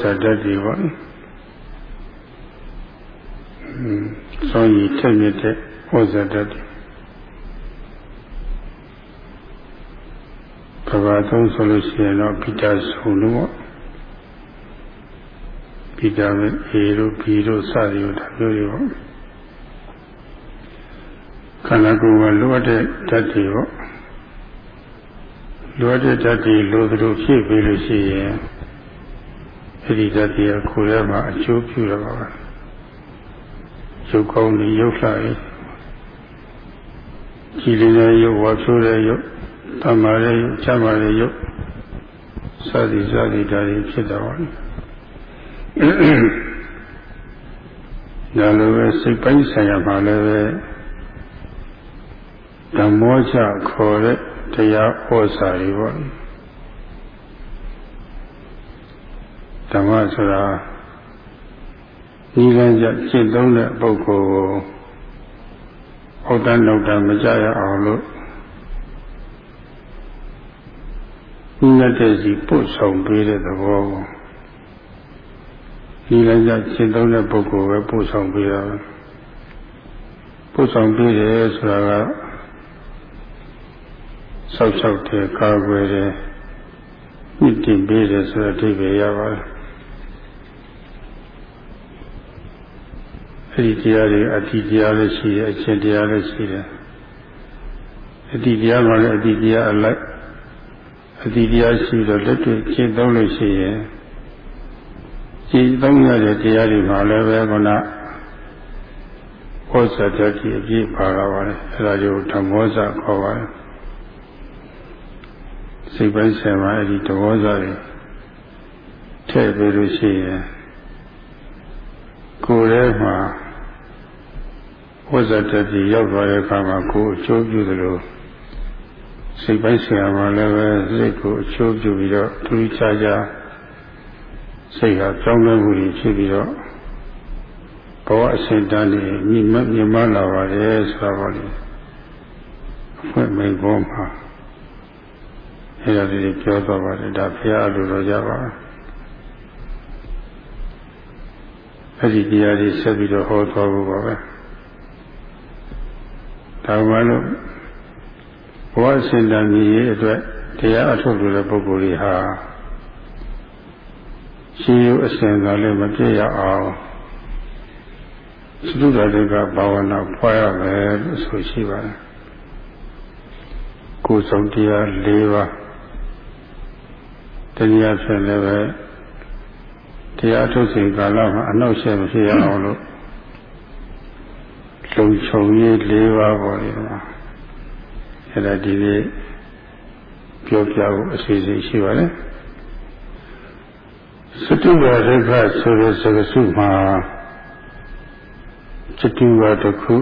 ဇာတတ်တွေပေါ့စောရည်ထက်မြက်တဲ့ဩဇာတတ်တွေဘဂဝါသုံးဆိုလို့ရှိရင်တော့ပိတာဆုံးလို့ပေါ့ပိတာပဲအေတို့ဘီတို့စသည်တို့ဒါမျိုးတွေပေါ့ခန္ဓာကိုယ်ကလိုအပ်တဲ့ဓာတ်တွေပေါ့လိုအပ်တဲ့ဓာတ်တွေလိုသလိုဖြည့်ပေးလို့ရှိရင် အဲ့ဒီဓာတ်တွေကကိုယ်ထဲမှာအကျိုးပြုရပါပါရုပ်ကောင်းနေရုပ်လှရေးကြည်လင်တဲ့ရုပ်ဝါဖြိုးတဲ့ရုပ်တမာတဲ့ရုပ်ချမ်းသာတဲ့ရုပ်စသည်စသည်ဒါတွေဖြစ်တော့တယ်ဒါလိုပဲစိတ်ပိုင်းဆိုင်ရာမှာလည်းပဲဓမ္မောချခေါ်တဲ့တရားဩဇာတွေပေါ့ ဓမ္မဆိုတာဤလန်းကြကျင့်သုံးတဲ့ပုဂ္ဂိုလ်ကိုအောက်တန်းနောက်တန်းမကြရအောင်လို့ဤရတဲ့စီပို့ဆောင်ပေးတဲ့သဘောကိုဤလန်းကြကျင့်သုံးတဲ့ပုဂ္ဂိုလ်ပဲပို့ဆောင်ပေးတာပို့ဆောင်ပေးတယ်ဆိုတာကဆောက်ရှောက်တယ်ကာကွယ်တယ်မြင့်တင်ပေးတယ်ဆိုတဲ့အဓိပ္ပာယ်ရပါတယ် အဲ့ဒီတရားတွေအတ္တိတရားလည်းရှိတယ်အရှင်တရားလည်းရှိတယ်အတ္တိတရားမှလည်းအတ္တိတရားအလိုက်အတ္တိတရားရှိတော့လက်တွေ့ရှင်းသုံးလို့ရှိရင်ရှင်းသုံးရတဲ့တရားတွေမှလည်းပဲခုနဩဇာတတိအပြည့်ပါလာပါတယ်အဲဒါကြောင့်ဓမ္မောဇခေါ်ပါတယ်စိတ်ပိုင်းဆိုင်မှာအဲ့ဒီဓမ္မောဇတွေထည့်ပြီးလို့ရှိရင်ကိုယ်ထဲမှာ ဝဇ္ဇတတိရောက်သွားတဲ့အခါမှာကိုယ်အကျိုးပြုသလိုစိတ်ပိုင်းဆရာမှာလည်းပဲစိတ်ကိုအကျိုးပြုပြီးတော့သူချာချာစိတ်ဟာကြောင်းလဲမှုတွေဖြစ်ပြီးတော့ဘဝအစဉ်တန်းနေမြင့်မြင့်မလာပါတယ်ဆိုတာပါလေအဖွင့်မိန်ပေါ်မှာအဲ့ဒါလေးပြောတော့ပါတယ်ဒါဘုရားအလိုတော်ကြပါအဲ့ဒီတရားတွေဆက်ပြီးတော့ဟောသွားဖို့ပါပဲ ဒါမှလို့ဘဝစင်တန်ကြီးရဲ့အတွက်တရားအထုတ်လို့တဲ့ပုဂ္ဂိုလ်တွေဟာရှင်ရုပ်အစဉ်သာလည်းမပြည့်ရအောင်သုဒ္ဓတေကဘာဝနာဖွာရမယ်လို့ဆိုရှိပါတယ်ကိုယ်ဆောင်တရား၄ပါးတရားဖြင့်လည်းပဲတရားထုတ်စဉ်ကာလမှာအနှောက်အယှက်မဖြစ်ရအောင်လို့ လုံခြုံရေး၄ပါးပေါ်နေတာအဲ့ဒါဒီနေ့ပြောပြဖို့အစီအစဉ်ရှိပါတယ်စတုဝရဒိဋ္ဌဆိုတဲ့စကားစုမှာစတုဝတစ်ခု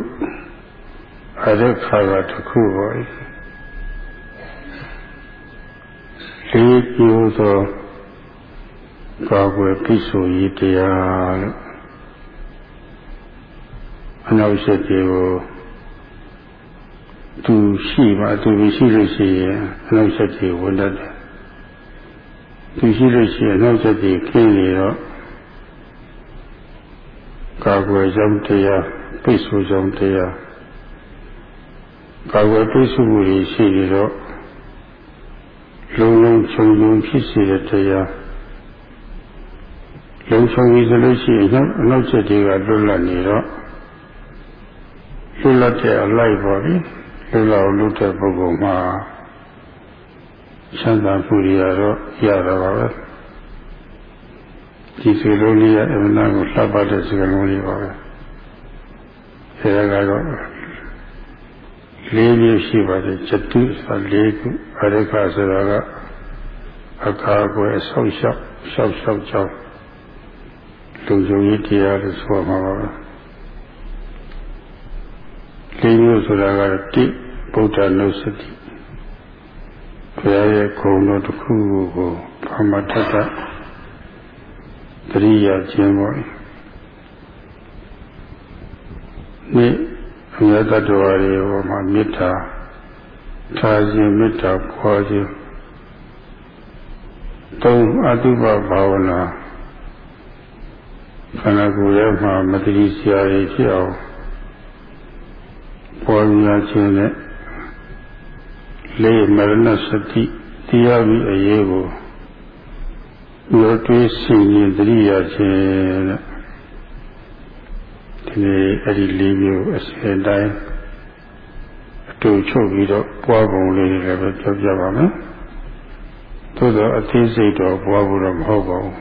အရခါကတစ်ခုပေါ်လေးကျိုးသောကာကွယ်ပိဆိုရေးတရားလို့အ နောက်ရှက်တွေကိုသူရှိမှသူရှိလို့ရှိရင်အနောက်ရှက်တွေဝင်တတ်တယ်သူရှိလို့ရှိရင်အနောက်ရှက်တွေခင်းနေတော့ကာကွယ်ကြောင့်တရားပိတ်ဆို့ကြောင့်တရားကာကွယ်ပိတ်ဆို့မှုတွေရှိနေတော့လုံးလုံးချုံချုံဖြစ်စေတဲ့တရားလုံးချုံပြီဆိုလို့ရှိရင်အနောက်ချက်တွေကလွတ်လပ်နေတော့ လွတ်လပ်တဲ့အလိုက်ပေါ်ပြီလွတ်လပ်လို့တဲ့ပုဂ္ဂိုလ်မှာချမ်းသာမှုတွေကတော့ရတာပါပဲဒီစေလုံးလေးရဲ့အမှန်ကိုလှပတဲ့စကားလုံးလေးပါပဲအဲဒါကတော့လေးမျိုးရှိပါတယ်ဇတုဆိုလေးခုအရခဆိုတာကအခါကွယ်ဆောက်ရှောက်ရှောက်ရှောက်ကြောင်းလူယုံကြီးတရားလို့ဆိုမှာပါပဲ လေးမျိုးဆိုတာကတိဗုဒ္ဓနုစတိဘုရားရဲ့ခုံတော်တစ်ခုကိုဘာမထထတရိယာခြင်းပေါ့ဒီအမြတ်တ္တဝါတွေဟောမှာမေတ္တာထားခြင်းမေတ္တာပွားခြင်းသုံးအတုပဘာဝနာန္ဓာကိုယ်ရဲ့မှာမတတိစရာဖြစ်အောင် ပေါ်ရခြင်းနဲ့လေးမရဏစတိတရားပြီးအရေးကိုရောတွေးစီရင်တတိယခြင်းတဲ့ဒီနေ့အဲ့ဒီလေးမျိုးအစဉ်တိုင်းအတူချုပ်ပြီးတော့ပွားပုံလေးတွေလည်းပဲပြောပြပါမယ်သို့သောအသေးစိတ်တော့ပွားဖို့တော့မဟုတ်ပါဘူး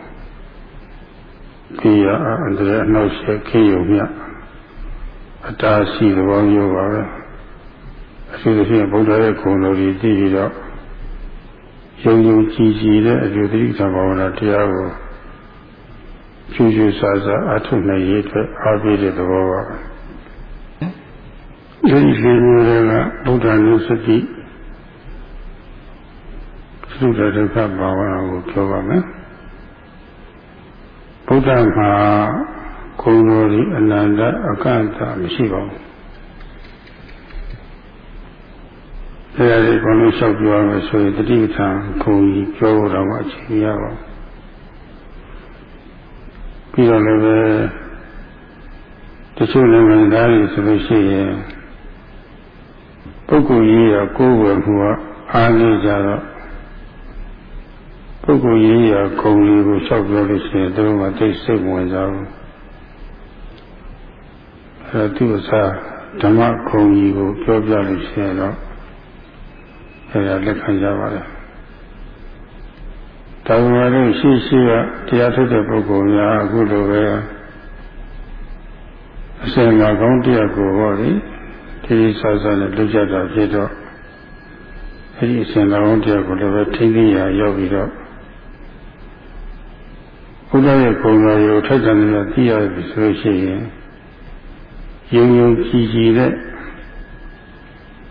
ကိယအန္တရာယ်အနှောက်အယှက်ခေယုံမြ အတားရှိသဘောမျိုးပါပဲအထူးသဖြင့်ဗုဒ္ဓရဲ့ဂုဏ်တော်ကြီးသိပြီးတော့ယုံယုံကြည်ကြည်တဲ့အကျိုးတိသဘာဝနာတရားကိုကျူးကျူးဆာဆာအထုနိုင်ရေးအတွက်အားပေးတဲ့သဘောပါပဲဒီလေးမျိုးတွေကဗုဒ္ဓနုစတိသုဒ္ဓဒုက္ခဘာဝနာကိုပြောပါမယ်ဗုဒ္ဓမှာ ဂုဏ်တော်ကြီးအနန္တအကန့်အသမရှိပါဘူးတရားလေးဘုံလို့လျှောက်ပြောရမယ်ဆိုရင်တတိပဋ္ဌာန်ခုံကြီးပြောဖို့တော့မှအချိန်ရပါပြီးတော့လည်းပဲတချို့နိုင်ငံသားတွေဆိုလို့ရှိရင်ပုဂ္ဂိုလ်ကြီးရကိုယ်ဝယ်မှုကအားနေကြတော့ပုဂ္ဂိုလ်ကြီးရခုံလေးကိုလျှောက်ပြောလို့ရှိရင်သူတို့ကသိစိတ်ဝင်ကြဘူး အဲသူ့အစားဓမ္မခုံကြီးကိုပြောပြလို့ရှိရင်တော့အဲဒါလက်ခံကြပါလေတောင်မာလို့ရှိရှိကတရားထုတ်တဲ့ပုဂ္ဂိုလ်များအခုလိုပဲအစင်လာကောင်းတရားကိုဟောဒီဒီဆာဆာနဲ့လွတ်ကြတာဖြစ်တော့အဲဒီအစင်လာကောင်းတရားကိုလည်းပဲထိသိရရောက်ပြီးတော့ဘုရားရဲ့ဂုဏ်တော်ကိုထိုက်တန်တယ်သိရပြီဆိုလို့ရှိရင် ယုံယုံကြည်ကြည်တဲ့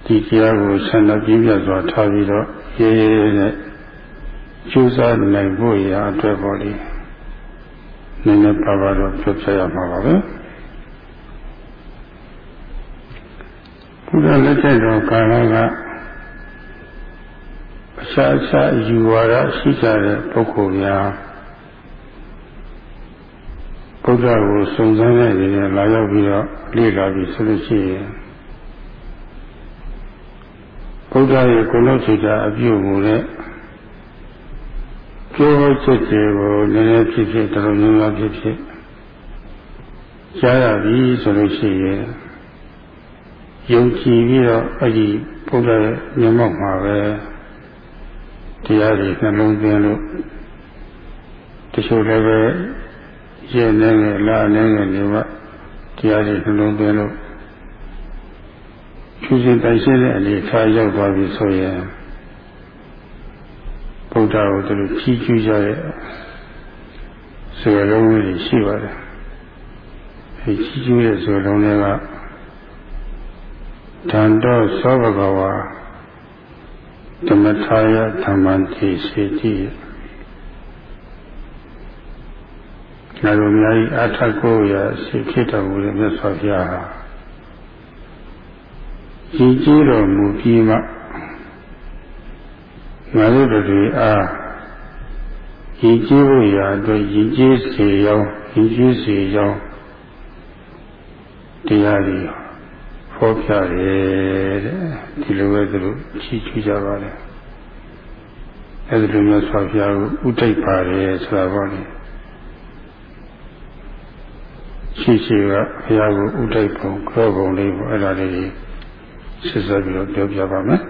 ဒီတရားကိုဆန္ဒပြင်းပြစွာထားပြီးတော့ရေးရေးနဲ့ကျိုးစားနိုင်ဖို့ရာအတွက်ပေါ်လေနည်းနည်းပါပါတော့ပြောပြရမှာပါပဲဘုရားလက်ထက်တော်ကာလကအခြားအခြားယူဝါဒရှိကြတဲ့ပုဂ္ဂိုလ်များ ဘုရားကိုစုံစမ်းတဲ့အနေနဲ့လာရောက်ပြီးတော့လေ့လာပြီးဆိုလို့ရှိရင်ဘုရားရဲ့ကိုယ်လုံးစိတ်ဓာတ်အပြုအမူနဲ့ကျိုးချက်တွေကိုနည်းနည်းဖြစ်ဖြစ်တော်တော်များများဖြစ်ဖြစ်ကြားရပြီဆိုလို့ရှိရင်ယုံကြည်ပြီးတော့အဲ့ဒီဘုရားရဲ့မျက်မှောက်မှာပဲတရားတွေနှလုံးသွင်းလို့တချို့လည်းပဲ ရဲ့နေငယ်လာနေငယ်နေမှတရားတွေနှလုံးသွင်းလို့ဖြူစင်တိုင်ရှင်းတဲ့အနေထားရောက်သွားပြီဆိုရင်ဗုဒ္ဓကိုသူတို့ကြီးကျူးကြတဲ့ဆိုရလုံးတွေရှိပါတယ်အဲကြီးကျူးတဲ့ဆိုလုံးတွေကဓာန်တော်သောဘဂဝါဓမ္မထာယဓမ္မံတိစေတိ ငါတို့များဤအထကိုရစိတ်ဖြစ်တော်မူတဲ့မြတ်စွာဘုရားဟာရည်ကြည်တော်မူပြီးမှငါတို့တို့အားရည်ကြည်ဖို့ရာအတွက်ရည်ကြည်စေရောရည်ကြည်စေရောတရားတွေဖော်ပြတယ်တဲ့ဒီလိုပဲသူတို့ချီးကျူးကြပါလေအဲဒီလိုမျိုးဆွာပြားကိုဥဒိတ်ပါတယ်ဆိုတာပေါ့လေ ရှိရှိကဘုရားကိုဥဒိတ်ပုံကြောပုံလေးပေါ့အဲ့ဒါလေးဆက်ဆက်ပြီးတော့ပြောပြပါမယ်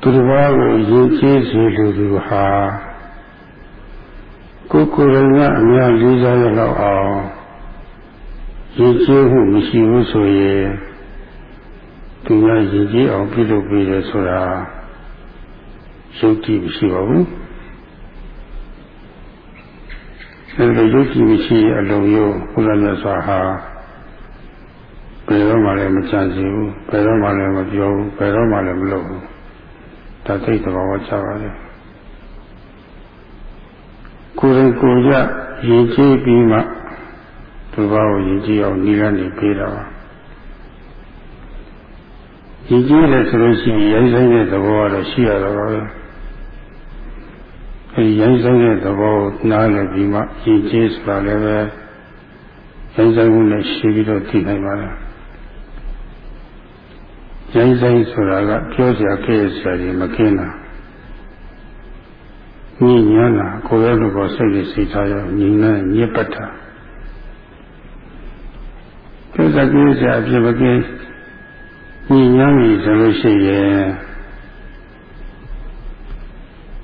သူတစ်ပါးကိုယဉ်ကျေးစေလူသူဟာကိုယ်ကိုယ်တိုင်ကအများလေးစားရတော့အောင်ယဉ်ကျေးမှုမရှိဘူးဆိုရင်သူကယဉ်ကျေးအောင်ပြုလုပ်ပြီးတယ်ဆိုတာယုတ်ကြည်မရှိပါဘူး အဲဒီလိုယုတ်ကြည်မရှိအလုံးရောဘုရားမြတ်စွာဟာဘယ်တော့မှလည်းမကြံစီဘူးဘယ်တော့မှလည်းမပြောဘူးဘယ်တော့မှလည်းမလုပ်ဘူးဒါသိတဲ့ဘောချပါလေကိုယ်ရင်ကိုယ်ရရင်ကြည့်ပြီးမှသူဘာကိုရင်ကြည့်အောင်နိလန်းနေပေးတာပါရင်ကြည့်တယ်ဆိုလို့ရှိရင်ရိုင်းဆိုင်တဲ့သဘောကတော့ရှိရတော့ပါပဲ အဲဒီရိုင်းဆိုင်တဲ့သဘောနားလည်ပြီးမှရည်ကြီးဆိုတာလည်းပဲရိုင်းဆိုင်မှုနဲ့ရှိပြီးတော့သိနိုင်ပါလားရိုင်းဆိုင်ဆိုတာကပြောစရာကြည့်စရာကြီးမကင်းတာညဉ့်ညမ်းတာကိုယ်ရဲ့လူကိုစိတ်နဲ့စိတ်ထားရောညဉ့်နဲ့ညစ်ပတ်တာပြောစရာကြည့်စရာအပြစ်မကင်းညဉ့်ညမ်းပြီဆိုလို့ရှိရင်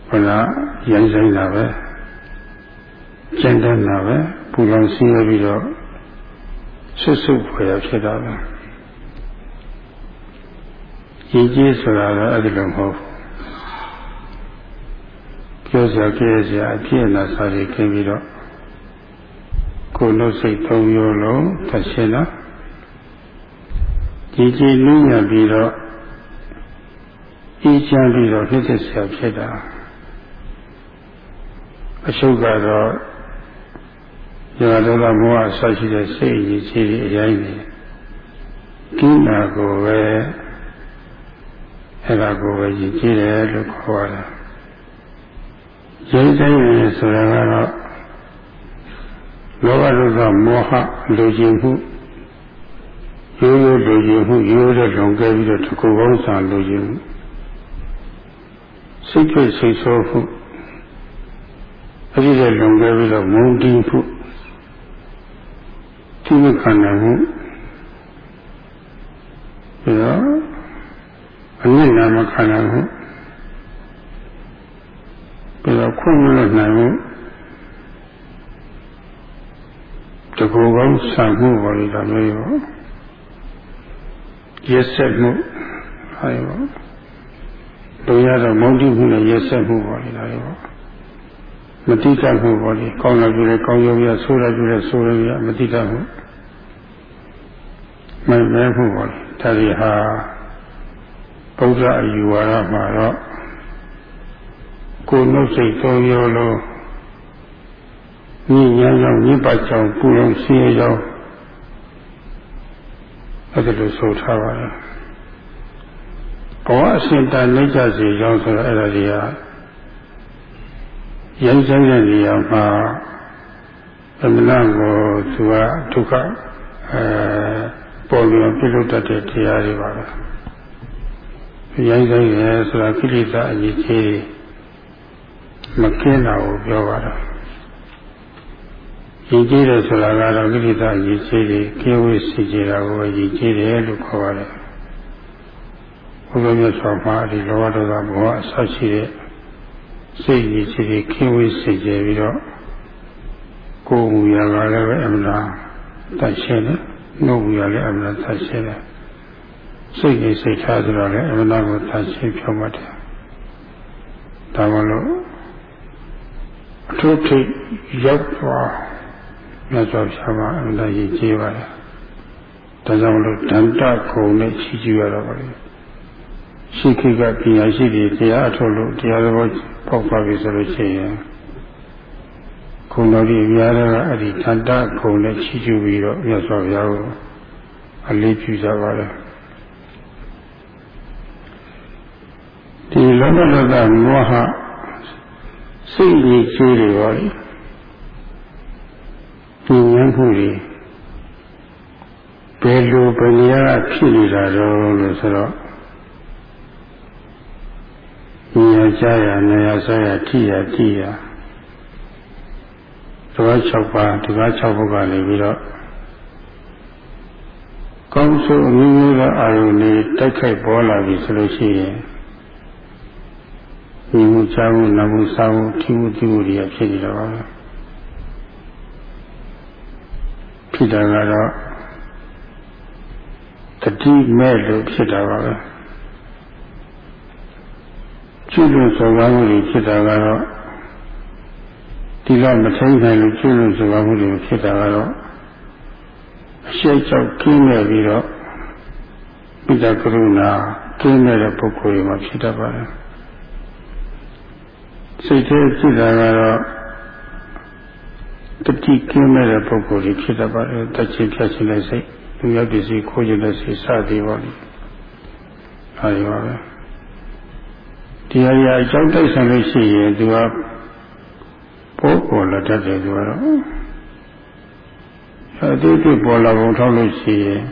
ဘုရားရိုင်းဆိုင်တာပဲကျင့်တဲ့တာပဲပူလောင်ဆင်းရဲပြီးတော့ဆွတ်ဆုပ်ဖွယ်ဖြစ်တာပဲရည်ကြီးဆိုတာကအဲ့ဒီလိုမဟုတ်ပြောစရာကြည့်စရာအပြည့်အနာစာတွေခင်းပြီးတော့ကိုယ်နှုတ်စိတ်သုံးမျိုးလုံးသရှင်းလားကြည်ကြည်နူးညံ့ပြီးတော့အေးချမ်းပြီးတော့ဖြစ်ဖြစ်ဆရာဖြစ်တာ အရှုပ်ကတော့ယောဂဒေါသမောဟဆွရှိတဲ့စိတ်ကြီးကြီးအရင်နေကိနာကိုပဲအဲ့ဒါကိုပဲရည်ကြည်တယ်လို့ခေါ်ရတာရိတ်တိုင်းရယ်ဆိုတာကတော့လောဘဒေါသမောဟလူကျင်မှုရိုးရိုးလူကျင်မှုရိုးတဲ့လွန်ကဲပြီးတော့တကူကောင်းစာလူကျင်မှုစိတ်ဖြစ်စိတ်ဆိုးမှု အဲ့ဒီတဲ့လွန်ကဲပြီးတော့မုန်းတီးမှုသိမခံနိုင်မှုပြီးတော့အနစ်နာမခံနိုင်မှုပြီးတော့ခွင့်မလွတ်နိုင်မှုတကူကောင်းဆံမှုပေါ်ရတာမျိုးရောရက်ဆက်မှုဟာရောတို့ရတော့မုန်းတိမှုနဲ့ရက်ဆက်မှုပေါ်ရတာရော မတိတတ်မှုပေါ်လေကောင်းလာပြီလေကောင်းရုံရဆိုးလာပြီလေဆိုးရုံရမတိတတ်မှုမမဲမှုပေါ်လေဒါတွေဟာဗုဒ္ဓအယူဝါဒမှာတော့ကိုယ်နှုတ်စိတ်သုံးရောလုံးညဉ့်ညမ်းကြောင့်ညစ်ပတ်ကြောင့်ပူလုံးဆင်းရဲကြောင့်အဲ့ဒါလိုဆိုထားပါတယ်ဘဝအရှင်တန်နှိမ့်ကြစေကြောင်းဆိုတော့အဲ့ဒါကြီးဟာ ရိုင်းဆိုင်တဲ့နေရာမှာသမဏကိုသူကဒုက္ခအဲပေါ်ပြီးပြုလုပ်တတ်တဲ့တရားတွေပါပဲရိုင်းဆိုင်ရဲဆိုတာကိလေသာအကြီးကြီးမကင်းတာကိုပြောပါတော့ရည်ကြီးတယ်ဆိုတာကတော့ကိလေသာရည်ကြီးတယ်ကိဝိစီကြတာကိုရည်ကြီးတယ်လို့ခေါ်ပါတယ်ဘုရားမြတ်စွာဘုရားဒီလောဘဒေါသမောဟအစရှိတဲ့ စိတ်ကြီးကြီးကြီးခင်းဝေးစိတ်ကြပြီးတော့ကိုယ်မူရကလည်းပဲအမှန်တတ်ရှင်းတယ်နှုတ်မူရလည်းအမှန်တတ်ရှင်းတယ်စိတ်ကြီးစိတ်ထားဆိုတော့လည်းအမှန်ကိုတတ်ရှင်းဖြောမှတ်တယ်ဒါမလို့အထုထိပ်ရောက်သွားမြတ်စွာဘုရားမှာအမှန်ကြီးကြီးပါတယ်ဒါကြောင့်လို့ဒန္တခုံနဲ့ချီးကျူးရတော့ပါလေ ရှိခိကပညာရှိတွေတရားအထုတ်လို့တရားတော်ပေါက်သွားပြီဆိုလို့ရှိရင်ခုံတော်ကြီးအများကအဲ့ဒီတန်တခုံနဲ့ချီးကျူးပြီးတော့မြတ်စွာဘုရားကိုအလေးပြုကြပါလေဒီလောကလောကမောဟစိတ်ကြီးကြီးတွေပါလေဒီဉာဏ်မှုတွေဘယ်လိုဘယ်နေရာဖြစ်နေတာတော့လို့ဆိုတော့ ဉာဏ်ကြရနေရဆရထိရထိရတပတ်6ပါးတပတ်6ဘုတ်ကနေပြီးတော့ကောင်းဆိုအမျိုးမျိုးသောအာယုန်တွေတိုက်ခိုက်ပေါ်လာပြီဆိုလို့ရှိရင်ဒီမှုချမှုနမှုစားမှုထိမှုတိမှုတွေဖြစ်နေတော့ပါပဲဖြစ်တာကတော့တတိမဲ့လို့ဖြစ်တာပါပဲ ကျွလွန်စော်ကားမှုတွေဖြစ်တာကတော့ဒီလောက်မထိန်နိုင်လို့ကျွလွန်စော်ကားမှုတွေဖြစ်တာကတော့အရှိတ်ကြောက်ကင်းနေပြီးတော့ပိဋကကရုဏာကင်းနေတဲ့ပုဂ္ဂိုလ်တွေမှာဖြစ်တတ်ပါတယ်စိတ်ထဲဖြစ်တာကတော့တတိကင်းတဲ့ပုဂ္ဂိုလ်တွေဖြစ်တတ်ပါတယ်တချင်ဖြတ်ချင်တဲ့စိတ်လူရပစ္စည်းခိုးချင်တဲ့စိတ်စသည်ပါလိအဲဒီပါပဲ တရားရအကြောင်းတိုက်ဆိုင်လို့ရှိရင်သူကပေါ်ပေါ်လာတတ်တယ်သူကတော့အတိတ်ပေါ်လာပုံထောက်လို့ရှိရင်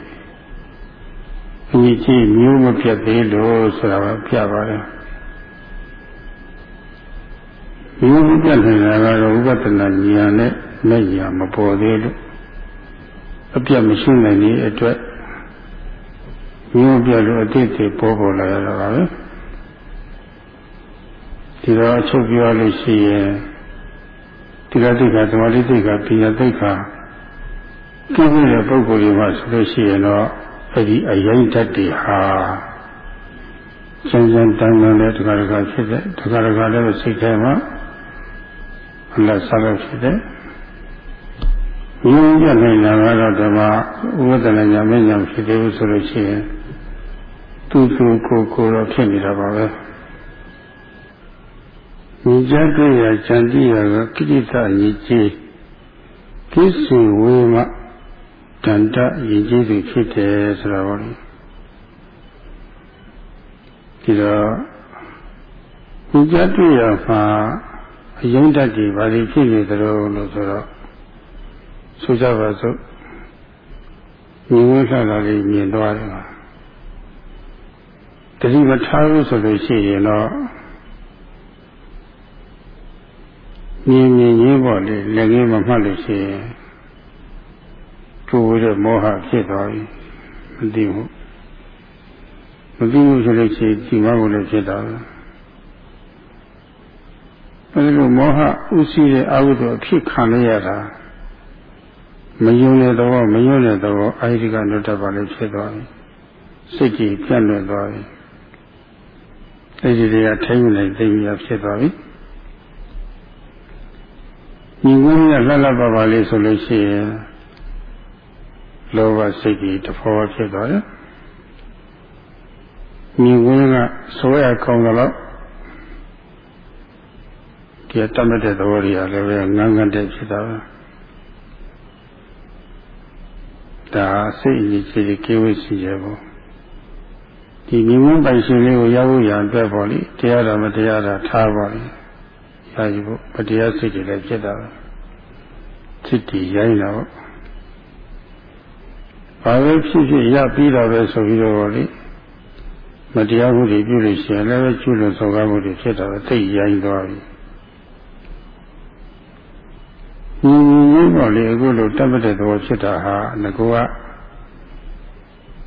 အညီကြီးမျိုးမပြတ်သေးလို့ဆိုတာကပြပါတယ်မျိုးမပြတ်နေတာကတော့ဥပဒနာဉာဏ်နဲ့မဲ့ဉာဏ်မပေါ်သေးလို့အပြတ်မရှိနိုင်တဲ့အတွက်မျိုးပြတ်လို့အတိတ်တွေပေါ်ပေါ်လာရတာပါပဲ ဒီတော့အချုပ်ပြောလို့ရှိရင်ဒီကတိကသမာဓိတိကပိယတိကကျင်းတဲ့ပုဂ္ဂိုလ်တွေမှာဆိုလို့ရှိရင်တော့အဲ့ဒီအရင်တတ်တွေဟာစံစံတန်တန်နဲ့တခါတခါဖြစ်တဲ့တခါတခါလည်းစိတ်ထဲမှာအလတ်စားလို့ဖြစ်တဲ့ဉာဏ်ရနိုင်တာကတော့ဓမ္မဥပဒနာညာမညာဖြစ်တယ်ဆိုလို့ရှိရင်သူ့သူကိုယ်ကိုယ်တော့ဖြစ်နေတာပါပဲ ညီကြတွေ့ရဇန်တိရကကိဋ္တညီကြီးကိစုဝေမတန်တညီကြီးသူဖြစ်တယ်ဆိုတော့ဒီတော့ညီကြတွေ့ရမှာအယုံတတ်ကြီးဘာလို့ဖြစ်နေသလဲလို့ဆိုတော့ဆိုကြပါစို့ညီဝန်းလှတာလေးမြင်သွားတယ်တတိမထားဘူးဆိုလို့ရှိရင်တော့ မြင်မြင်ကြီးပေါ့လေလက်ကြီးမမှတ်လို့ရှိရင်ကိုယ်ရဲ့မောဟဖြစ်သွားပြီမသိဘူးမသိဘူးဆိုလို့ရှိရင်ဒီမှာကိုလည်းဖြစ်တာပဲအဲဒီလိုမောဟဥရှိတဲ့အဝိဇ္ဇာဖြစ်ခံရတာမယုံတဲ့သဘောမယုံတဲ့သဘောအာယိကနုတ္တပါလည်းဖြစ်သွားပြီစိတ်ကြီးပြန့်လွင့်သွားပြီအဲဒီတွေကထိမ့်နိုင်သိရဖြစ်သွားပြီ ညီဝင်းရလှလှပပလေးဆိုလို့ရှိရင်လောဘစိတ်ကြီးတဖောဖြစ်သွားတယ်ညီဝင်းကဆွဲရကောင်းတော့ဒီတတ်မဲ့တဲ့သဘောတွေကလည်းပဲငန်းငန်းတဲ့ဖြစ်တာပဲဒါစိတ်အကြီးကြီးကိဝိစီရပေါ့ဒီမြင်မပိုင်ရှင်လေးကိုရောက်ရအတွက်ပေါ့လေတရားတော်မတရားတာထားပါလေ ရယူဖို့မတရားစိတ်တွေလည်းဖြစ်တာပဲစိတ်ကြီးရိုင်းတာပေါ့ဘာပဲဖြစ်ဖြစ်ရပြီးတော့ပဲဆိုပြီးတော့လေမတရားမှုတွေပြုလို့ရှိရင်လည်းကျุလို့စော်ကားမှုတွေဖြစ်တာပဲသိရိုင်းသွားပြီညီညီရင်းတော့လေအခုလိုတတ်မှတ်တဲ့သဘောဖြစ်တာဟာငကောက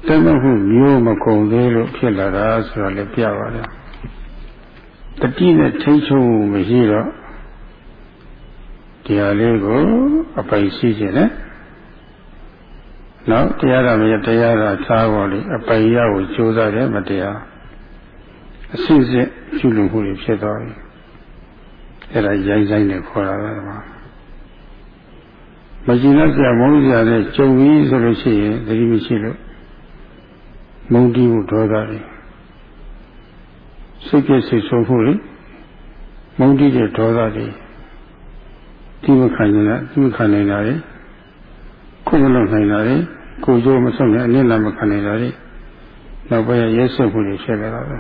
တတ်မှတ်မှုမျိုးမကုန်သေးလို့ဖြစ်လာတာဆိုတော့လည်းပြပါတယ် တတိနဲ့ထိတ်ချုံမရှိတော့တရားလေးကိုအပိုင်ရှိခြင်းနဲ့နောက်တရားတော်မရတရားတော်သားပေါ်လေအပိုင်ရကိုကြိုးစားတယ်မတရားအစစ်စစ်ကျุလို့မှုတွေဖြစ်သွားပြီအဲ့ဒါရိုင်းဆိုင်နဲ့ခေါ်တာပါမကျင်တဲ့ဆရာမုန်းဆရာနဲ့ကြုံပြီးဆိုလို့ရှိရင်သတိမရှိလို့မုန်းတီးမှုဒေါသတွေ စိတ်ပြည့်စိတ်ဆိုးမှုတွေမုန်းတီးတဲ့ဒေါသတွေဒီမခံနိုင်တာဒီမခံနိုင်တာလေခုမလုပ်နိုင်တာလေကိုကြိုးမဆုံးနဲ့အနည်းလာမခံနိုင်တာလေနောက်ပိုင်းရဲဆွမှုတွေဖြစ်လာတာပဲ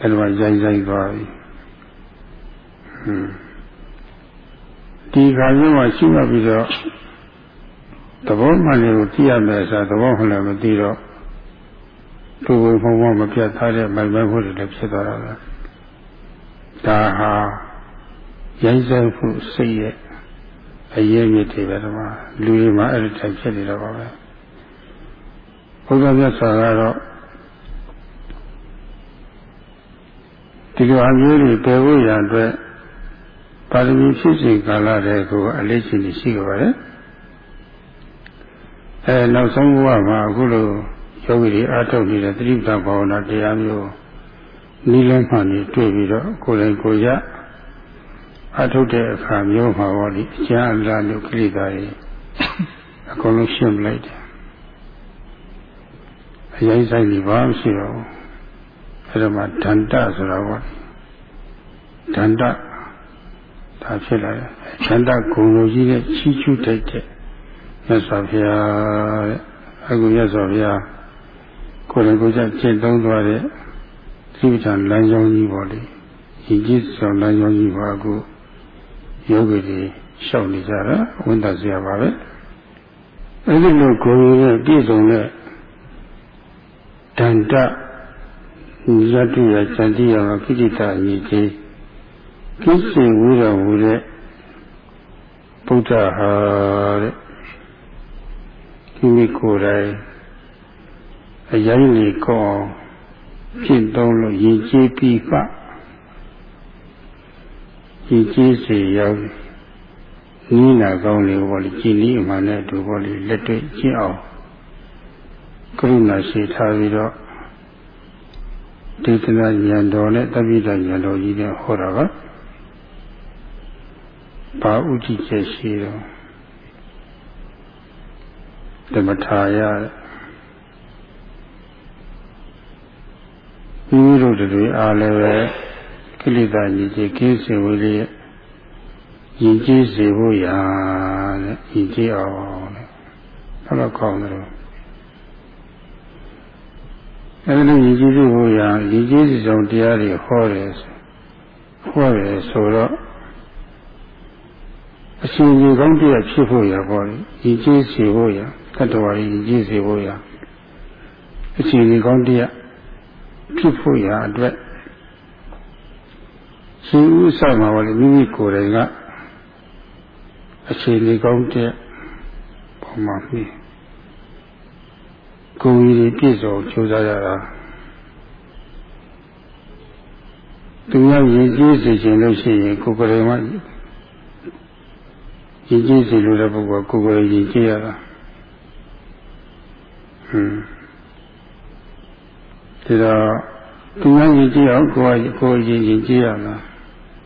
အဲ့ဒါရိုင်းရိုင်းသွားပြီဟွန်းဒီခါမျိုးမှာရှိမှပြီးတော့သဘောမှန်တွေကိုသိရမယ်ဆိုသဘောမှန်လည်းမသိတော့ သူ့ဘုံဘုံမပြတ်သားတဲ့မိုင်မိုင်ဖို့တွေလည်းဖြစ်သွားတာပဲဒါဟာရိုင်းစိုက်ဖို့စိတ်ရဲ့အရေးမြစ်တွေပဲဒီမှာလူတွေမှာအဲ့ဒီတိုင်ဖြစ်နေတော့ပါပဲဘုရားမြတ်စွာကတော့ဒီလိုအမျိုးတွေပယ်ဖို့ရအတွက်ပါရမီဖြစ်စဉ်ကာလတည်းကိုအလေးချိန်ရှိကြပါတယ်အဲနောက်ဆုံးဘဝမှာအခုလို ယောဂီတွေအားထုတ်နေတဲ့သတိပ္ပံဘာဝနာတရားမျိုးနိလန်းမှန်နေတွေ့ပြီးတော့ကိုယ်တိုင်ကိုယ်ရအားထုတ်တဲ့အခါမျိုးမှာဟောဒီအကျဉ်းအလားလို့ကိလေသာတွေအကုန်လုံးရှင်းပလိုက်တယ်အရင်ဆိုင်ဒီဘာမှရှိတော့အဲ့ဒါမှဒန္တဆိုတာဟောဒန္တဒါဖြစ်လာတယ်ချမ်းသာဂုဏ်လိုကြီးနဲ့ချီးကျူးတိုက်တဲ့မြတ်စွာဘုရားတဲ့အခုမြတ်စွာဘုရား ကိုယ်တိုင်ကိုယ်ကျင့်သုံးသွားတဲ့သီပ္ပံလမ်းကြောင်းကြီးပေါ်လေရည်ကြီးဆောင်လမ်းကြောင်းကြီးပါအခုယောဂီတွေရှောက်နေကြတာဝန်တာစရာပါပဲအဲဒီလိုကိုယ်ရဲ့ပြည့်စုံတဲ့တန်တရတ္တိယစံတိယမှာခိတိတအညီကြီးကိစ္စဝိတော်မူတဲ့ဗုဒ္ဓဟာတဲ့ဒီမိကိုယ်တိုင် အရင်လေကောင်းဖြစ်တော့လို့ရည်ကြည်ပြီးကရည်ကြည်စေရောက်နီးနာကောင်းလေဘောလေကြည်လီအမှန်နဲ့တူဘောလေလက်တွေ့ကျင့်အောင်ကရုဏာရှိထားပြီးတော့ဒေသနာဉာဏ်တော်နဲ့တပိဋကဉာဏ်တော်ကြီးနဲ့ဟောတာကဘာဥကြည့်ချက်ရှိတော့ဓမ္မထာယမိ မိတို့တွေအားလည်းပဲကိလေသာညီကြီးကင်းစင်ဝေးလေးညီကြီးစေဖို့ရာတဲ့ညီကြီးအောင်တဲ့ဘယ်လိုကောင်းတယ်အဲဒီလိုညီကြီးစေဖို့ရာညီကြီးစီဆောင်တရားတွေဟောတယ်ဟောတယ်ဆိုတော့အရှင်ကြီးကောင်းတရားဖြစ်ဖို့ရာပေါ့လေညီကြီးစေဖို့ရာတတ္တဝါညီကြီးစေဖို့ရာအရှင်ကြီးကောင်းတရား ဖြစ်ဖို့ရာအတွက်ရှင်ဥစ္စာမှာပေါ့လေမိမိကိုယ်တိုင်ကအခြေအနေကောင်းတဲ့ပုံမှန်ပြီးကိုယ်ကြီးပြည့်စုံကြိုးစားရတာသူများရည်ကြီးစေခြင်းလို့ရှိရင်ကိုယ်ကိုယ်တိုင်မှရည်ကြီးစေလို့တဲ့ပုဂ္ဂိုလ်ကိုယ်ကိုယ်ရည်ကြီးရတာဟွန်း ဒီတော့သူများရည်ကြည်အောင်ကိုယ်ကိုယ်ရည်ရည်ကြည်ရမှာ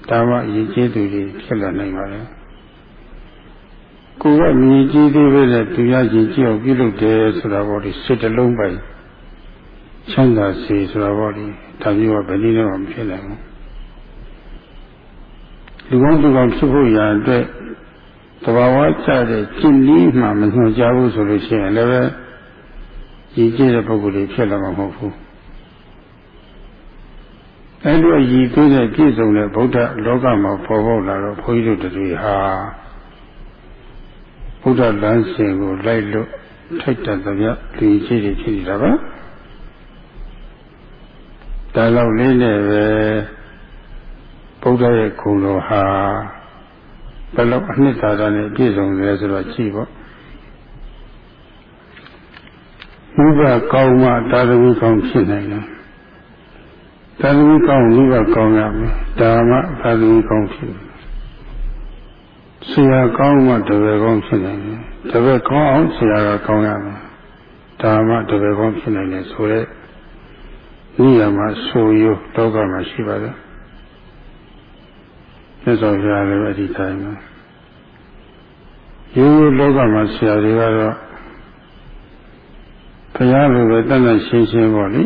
ဒါမှရည်ကြည်သူတွေဖြစ်လာနိုင်ပါလေကိုယ်ကမြည်ကြည်သေးပဲနဲ့သူများရည်ကြည်အောင်ပြုလုပ်တယ်ဆိုတာပေါ့ဒီစိတ်တလုံးပိုင်ချမ်းသာစေဆိုတာပေါ့ဒီဒါမျိုးကဘယ်နည်းနဲ့မှမဖြစ်နိုင်ဘူးလူကောင်းသူကောင်းဖြစ်ဖို့ရာအတွက်တဘာဝကျတဲ့ကျင့်နည်းမှမညွှန်ကြားဘူးဆိုလို့ရှိရင်လည်းပဲရည်ကြည်တဲ့ပုဂ္ဂိုလ်တွေဖြစ်လာမှာမဟုတ်ဘူး အဲ့လိုရည်သွေးတဲ့ပြည့်စုံတဲ့ဗုဒ္ဓလောကမှာပေါ်ပေါက်လာတော့ဘုန်းကြီးတို့တွေဟာဘုရားလမ်းစဉ်ကိုလိုက်လို့ထိုက်တတ်သမျှလူကြီးတွေဖြစ်နေတာပါဒါလောက်လေးနဲ့ပဲဘုရားရဲ့ဂုဏ်တော်ဟာဘယ်လောက်အနှစ်သာရနဲ့ပြည့်စုံလဲဆိုတော့ကြည့်ပေါ့ဘုရားကောင်းမှတာသမီကောင်းဖြစ်နိုင်တယ် သာသမီကောင်းလူကကောင်းရမယ်ဒါမှသာသမီကောင်းဖြစ်တယ်ဆရာကောင်းမှတပည့်ကောင်းဖြစ်နိုင်တယ်တပည့်ကောင်းအောင်ဆရာကကောင်းရမယ်ဒါမှတပည့်ကောင်းဖြစ်နိုင်တယ်ဆိုတဲ့ဤရမှာဆိုရလောကမှာရှိပါတယ်မြတ်စွာဘုရားလည်းအဒီတိုင်းမှာရိုးရိုးလောကမှာဆရာတွေကတော့ဘုရားလိုပဲတတ်တတ်ရှင်းရှင်းပေါ့လေ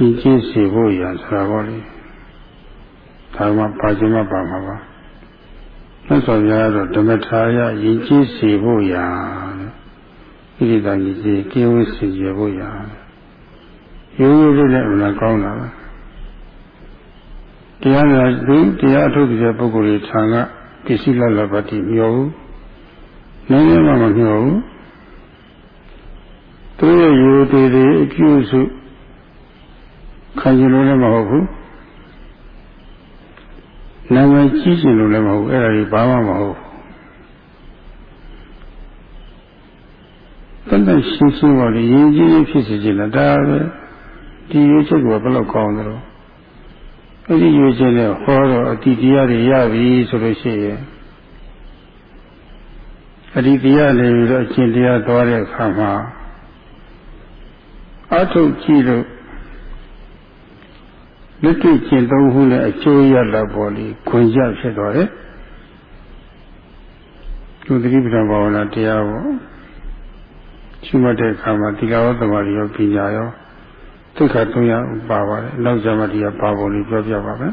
ရှင်းရှင်းစီဖို့ရဆိုတာပေါ့လေဒါမှပါခြင်းမပါမှာပါမြတ်စွာဘုရားကတော့ဓမ္မထာယယဉ်ကျေးစီဖို့ရာဣတိတယဉ်ကျေးကိဝိစီရဖို့ရာရိုးရိုးလေးနဲ့အမှန်ကောင်းတာပါတရားနာသူတရားအထုတ်တဲ့ပုဂ္ဂိုလ်တွေထံကပစ္စည်းလလပတိမျောဘူးနည်းနည်းမှမမျောဘူးသူရဲ့ရိုးသေးသေးအကျိုးစု ခံယူလို့လည်းမဟုတ်ဘူးနာမည်ကြီးရှင်လို့လည်းမဟုတ်ဘူးအဲ့ဒါကြီးဘာမှမဟုတ်ဘူးတန်တရှင်းရှင်းပါလေရင်းကြီးဖြစ်စေချင်တာဒါပဲဒီရွေးချယ်ကဘယ်လောက်ကောင်းသလဲအဲ့ဒီရွေးချယ်နဲ့ဟောတော့အတိတရားတွေရပြီဆိုလို့ရှိရင်အတိတရားနေပြီးတော့အရှင်တရားသွားတဲ့အခါမှာအထုတ်ကြည့်လို့ လက်တွေ့ကျင့်သုံးမှုနဲ့အကျိုးရလာပေါ်လေခွင့်ရဖြစ်သွားတယ်သူသတိပဋ္ဌာန်ဘာဝနာတရားပေါ့ရှိမှတ်တဲ့အခါမှာသီလဝတ္တမာရောပညာရောသိက္ခာ၃ရပါပါတယ်နောက်ကြမှာဒီကပါပုံလေးပြောပြပါမယ်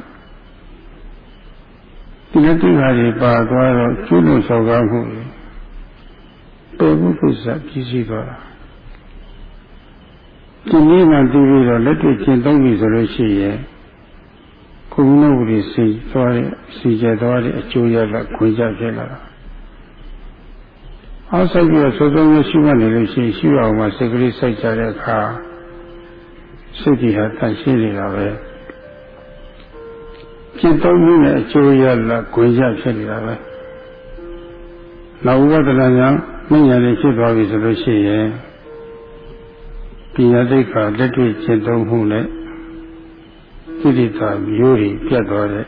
ဒီလက်သိက္ခာတွေပါသွားတော့ကျွလို့ဆောက်ကားမှုတွေပေမှုသုစပြည်စည်းသွားတာဒီနည်းမှသိပြီးတော့လက်တွေ့ကျင့်သုံးပြီဆိုလို့ရှိရင် ကုဏုပ္ပတိစီသွားတဲ့စီကျသွားတဲ့အကျိုးရလခွင့်ကြဖြစ်လာတာအောက်ဆိုင်ပြီးတော့စိုးစိုးမျိုးရှိမှနေလို့ရှိရင်ရှိအောင်မှစိတ်ကလေးစိုက်ကြတဲ့အခါစိတ်ကြီးဟာတန်ရှင်းနေတာပဲจิตသုံးမှုနဲ့အကျိုးရလခွင့်ကြဖြစ်နေတာပဲနောက်ဥပဒနာကြောင့်မဉ္ဇဉ်လေးဖြစ်သွားပြီဆိုလို့ရှိရင်ပညာသိက္ခာလက်တွေ့ကျင့်သုံးမှုနဲ့ ကိလေသာမျိုးတွေပြတ်သွားတဲ့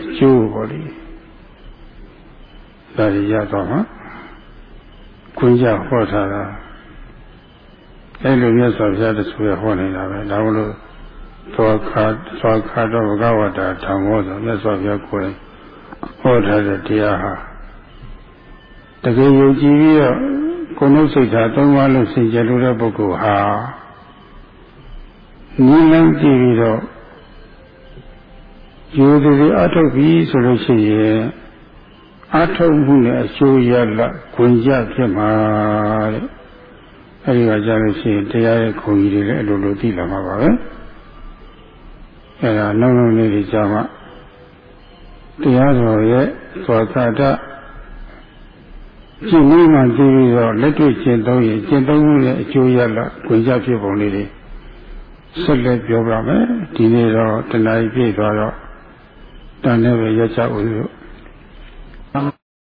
အကျိုးပေါ့လေဒါရရတော့မှာခွင့်ကြဟောထားတာအဲ့လိုမြတ်စွာဘုရားတဆူရဟောနေတာပဲဒါမလို့သောခါသောခါတော့ဘဂဝတာဓမ္မောဆိုမြတ်စွာဘုရားကိုယ်ဟောထားတဲ့တရားဟာတကယ်ယုံကြည်ပြီးတော့ကိုယ်နှုတ်စိတ်ဓာတ်သုံးပါးလို့စင်ကြယ်လို့တဲ့ပုဂ္ဂိုလ်ဟာနိလန်းကြည့်ပြီးတော့ ယူသည်တွေအထုတ်ပြီးဆိုလို့ရှိရင်အထုတ်မှုနဲ့အကျိုးရလခွင့်ကြဖြစ်မှာတဲ့အဲဒီကကြားလို့ရှိရင်တရားရဲ့ခုံကြီးတွေလည်းအလိုလိုသိလာမှာပါပဲအဲဒါလုံးလုံးလေးတွေကြားမှတရားတော်ရဲ့သောသာတကျင့်မှုမှသိပြီးတော့လက်တွေ့ကျင့်သုံးရင်ကျင့်သုံးမှုရဲ့အကျိုးရလခွင့်ကြဖြစ်ပုံလေးတွေဆက်လက်ပြောပြမယ်ဒီနေ့တော့တဏှာကြီးပြည့်သွားတော့ တန်နဲ့ပဲရချဦးလို့